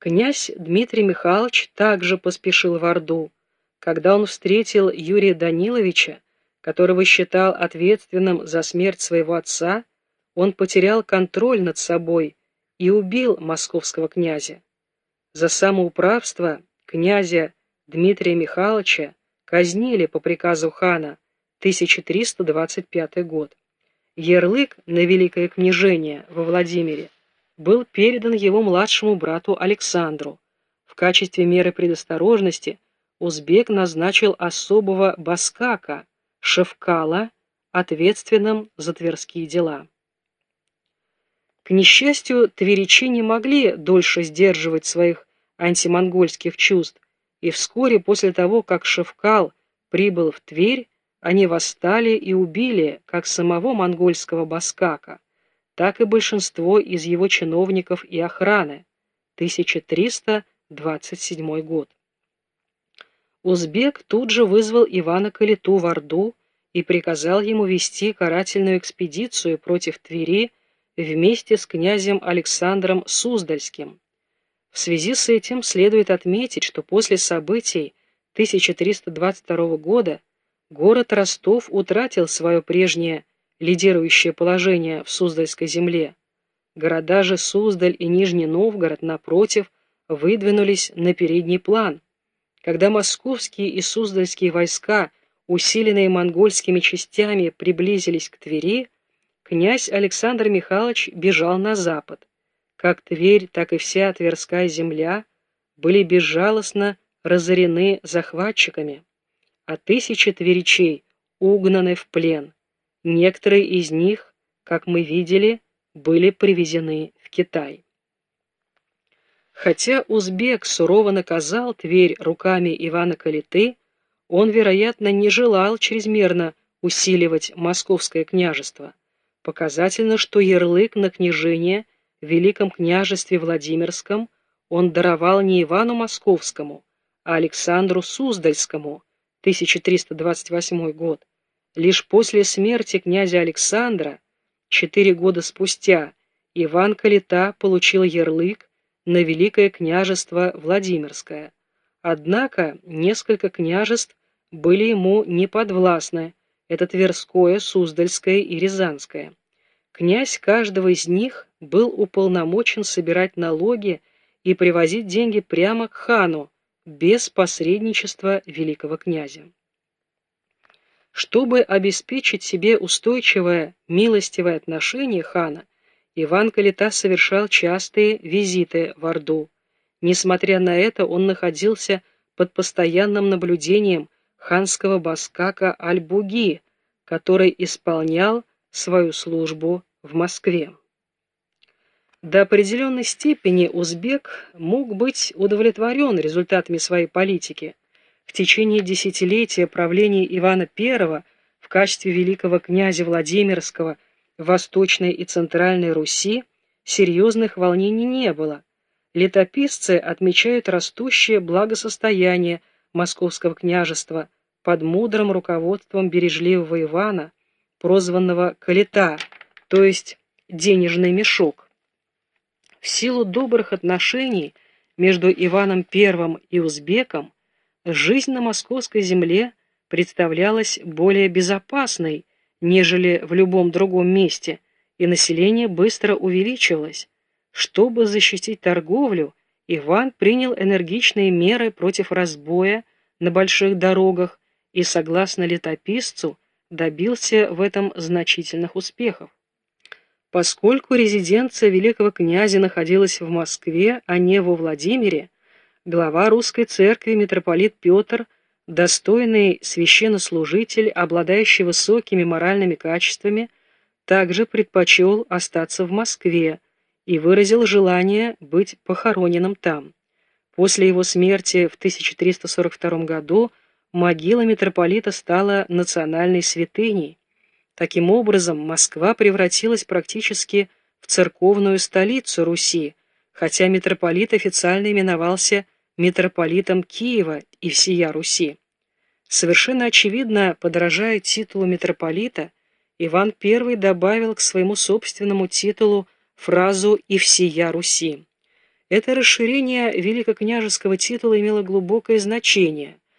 Князь Дмитрий Михайлович также поспешил в Орду. Когда он встретил Юрия Даниловича, которого считал ответственным за смерть своего отца, он потерял контроль над собой и убил московского князя. За самоуправство князя Дмитрия Михайловича казнили по приказу хана 1325 год. Ярлык на Великое княжение во Владимире был передан его младшему брату Александру. В качестве меры предосторожности узбек назначил особого баскака, Шевкала, ответственным за тверские дела. К несчастью, тверичи не могли дольше сдерживать своих антимонгольских чувств, и вскоре после того, как Шевкал прибыл в Тверь, они восстали и убили как самого монгольского баскака, так и большинство из его чиновников и охраны. 1327 год. Узбек тут же вызвал Ивана Калиту в Орду и приказал ему вести карательную экспедицию против Твери вместе с князем Александром Суздальским. В связи с этим следует отметить, что после событий 1322 года город Ростов утратил свое прежнее лидирующее положение в Суздальской земле. Города же Суздаль и Нижний Новгород, напротив, выдвинулись на передний план. Когда московские и суздальские войска, усиленные монгольскими частями, приблизились к Твери, князь Александр Михайлович бежал на запад. Как Тверь, так и вся Тверская земля были безжалостно разорены захватчиками, а тысячи тверичей угнаны в плен. Некоторые из них, как мы видели, были привезены в Китай. Хотя узбек сурово наказал Тверь руками Ивана Калиты, он, вероятно, не желал чрезмерно усиливать московское княжество. Показательно, что ярлык на княжение в Великом княжестве Владимирском он даровал не Ивану Московскому, а Александру Суздальскому, 1328 год, Лишь после смерти князя Александра, четыре года спустя, Иван Калита получил ярлык на Великое княжество Владимирское. Однако несколько княжеств были ему не подвластны, это Тверское, Суздальское и Рязанское. Князь каждого из них был уполномочен собирать налоги и привозить деньги прямо к хану, без посредничества великого князя. Чтобы обеспечить себе устойчивое, милостивое отношение хана, Иван Калита совершал частые визиты в Орду. Несмотря на это, он находился под постоянным наблюдением ханского баскака Аль-Буги, который исполнял свою службу в Москве. До определенной степени узбек мог быть удовлетворен результатами своей политики – в течение десятилетия правления Ивана I в качестве великого князя Владимирского в Восточной и Центральной Руси серьезных волнений не было. Летописцы отмечают растущее благосостояние Московского княжества под мудрым руководством бережливого Ивана, прозванного Калита, то есть денежный мешок. В силу добрых отношений между Иваном I и Узбеком жизнь на московской земле представлялась более безопасной, нежели в любом другом месте, и население быстро увеличивалось. Чтобы защитить торговлю, Иван принял энергичные меры против разбоя на больших дорогах и, согласно летописцу, добился в этом значительных успехов. Поскольку резиденция великого князя находилась в Москве, а не во Владимире, глава русской церкви митрополит Петр, достойный священнослужитель, обладающий высокими моральными качествами, также предпочел остаться в Москве и выразил желание быть похороненным там. После его смерти в 1342 году могила митрополита стала национальной святыней. Таким образом, Москва превратилась практически в церковную столицу Руси, хотя митрополит официально именовался митрополитом Киева и всея Руси. Совершенно очевидно, подражая титулу митрополита, Иван I добавил к своему собственному титулу фразу «и всея Руси». Это расширение великокняжеского титула имело глубокое значение.